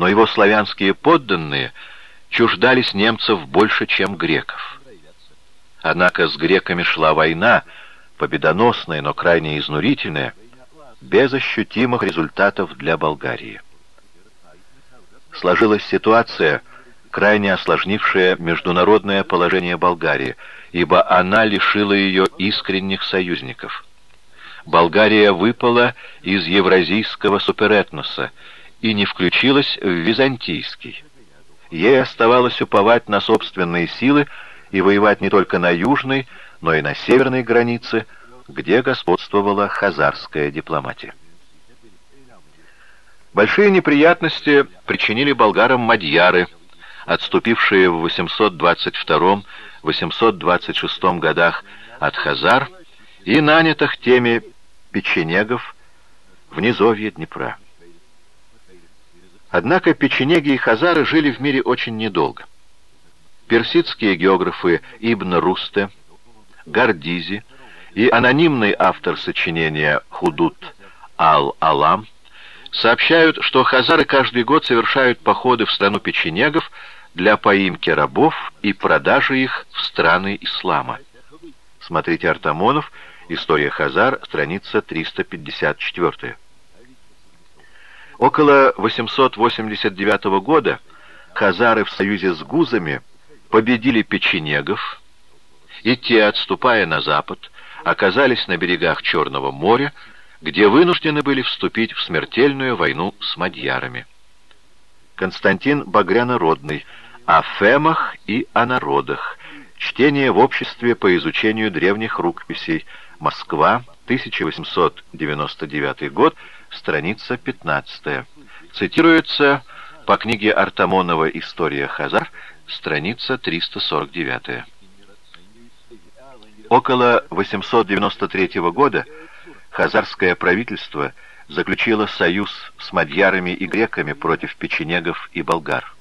но его славянские подданные чуждались немцев больше, чем греков. Однако с греками шла война, победоносная, но крайне изнурительная, без ощутимых результатов для Болгарии. Сложилась ситуация, крайне осложнившая международное положение Болгарии, ибо она лишила ее искренних союзников. Болгария выпала из евразийского суперэтноса и не включилась в византийский. Ей оставалось уповать на собственные силы и воевать не только на южной, но и на северной границе, где господствовала хазарская дипломатия. Большие неприятности причинили болгарам мадьяры, отступившие в 822-826 годах от Хазар и нанятых теми печенегов в низовье Днепра. Однако печенеги и хазары жили в мире очень недолго. Персидские географы Ибн Русте, Гардизи и анонимный автор сочинения Худут Ал-Алам сообщают, что хазары каждый год совершают походы в страну печенегов для поимки рабов и продажи их в страны ислама. Смотрите Артамонов, История Хазар, страница 354. Около 889 года хазары в союзе с гузами победили печенегов, и те, отступая на запад, оказались на берегах Черного моря, где вынуждены были вступить в смертельную войну с мадьярами. Константин Багрянородный о фемах и о народах. Чтение в обществе по изучению древних рукописей. Москва, 1899 год, страница 15. Цитируется по книге Артамонова «История Хазар», страница 349. Около 893 года хазарское правительство заключило союз с мадьярами и греками против печенегов и болгар.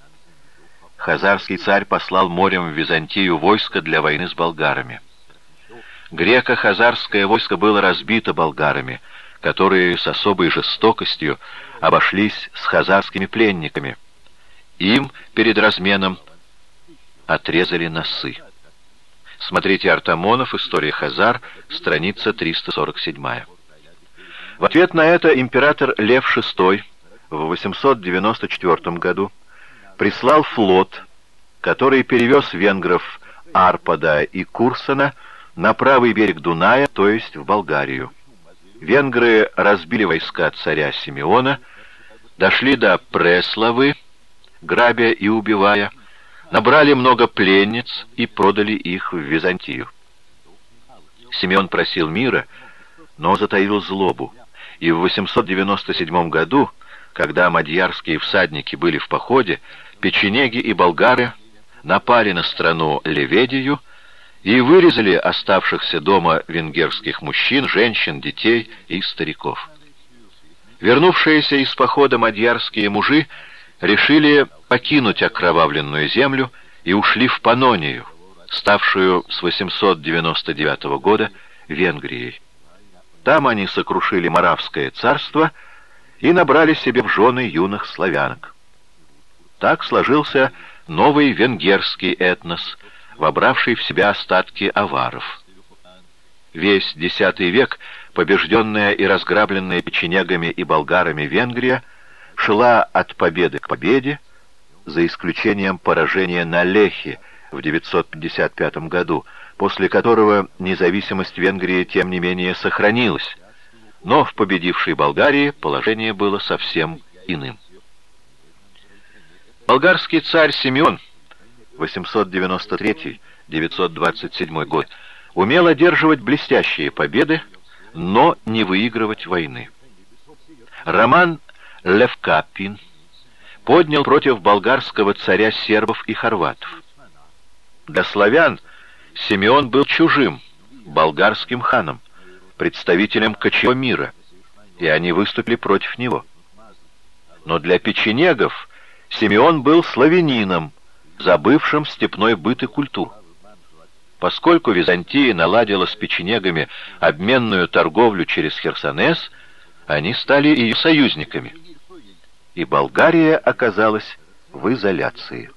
Хазарский царь послал морем в Византию войско для войны с болгарами. Греко-хазарское войско было разбито болгарами, которые с особой жестокостью обошлись с хазарскими пленниками. Им перед разменом отрезали носы. Смотрите Артамонов, История Хазар, страница 347. В ответ на это император Лев VI в 894 году прислал флот, который перевез венгров Арпада и Курсона на правый берег Дуная, то есть в Болгарию. Венгры разбили войска царя Симеона, дошли до Преславы, грабя и убивая, набрали много пленниц и продали их в Византию. Симеон просил мира, но затаил злобу, и в 897 году, когда мадьярские всадники были в походе, печенеги и болгары напали на страну Леведию и вырезали оставшихся дома венгерских мужчин, женщин, детей и стариков. Вернувшиеся из похода мадьярские мужи решили покинуть окровавленную землю и ушли в Панонию, ставшую с 899 года Венгрией. Там они сокрушили Моравское царство и набрали себе в жены юных славянок. Так сложился новый венгерский этнос, вобравший в себя остатки аваров. Весь X век, побежденная и разграбленная печенегами и болгарами Венгрия, шла от победы к победе, за исключением поражения на Лехе в 955 году, после которого независимость Венгрии тем не менее сохранилась, но в победившей Болгарии положение было совсем иным. Болгарский царь Симеон, 893-927 год, умел одерживать блестящие победы, но не выигрывать войны. Роман Левкапин поднял против болгарского царя сербов и хорватов. Для славян Симеон был чужим, болгарским ханом, представителем кочевого мира, и они выступили против него. Но для печенегов Симеон был славянином, забывшим степной быт и культуру. Поскольку Византия наладила с печенегами обменную торговлю через Херсонес, они стали ее союзниками. и Болгария оказалась в изоляции.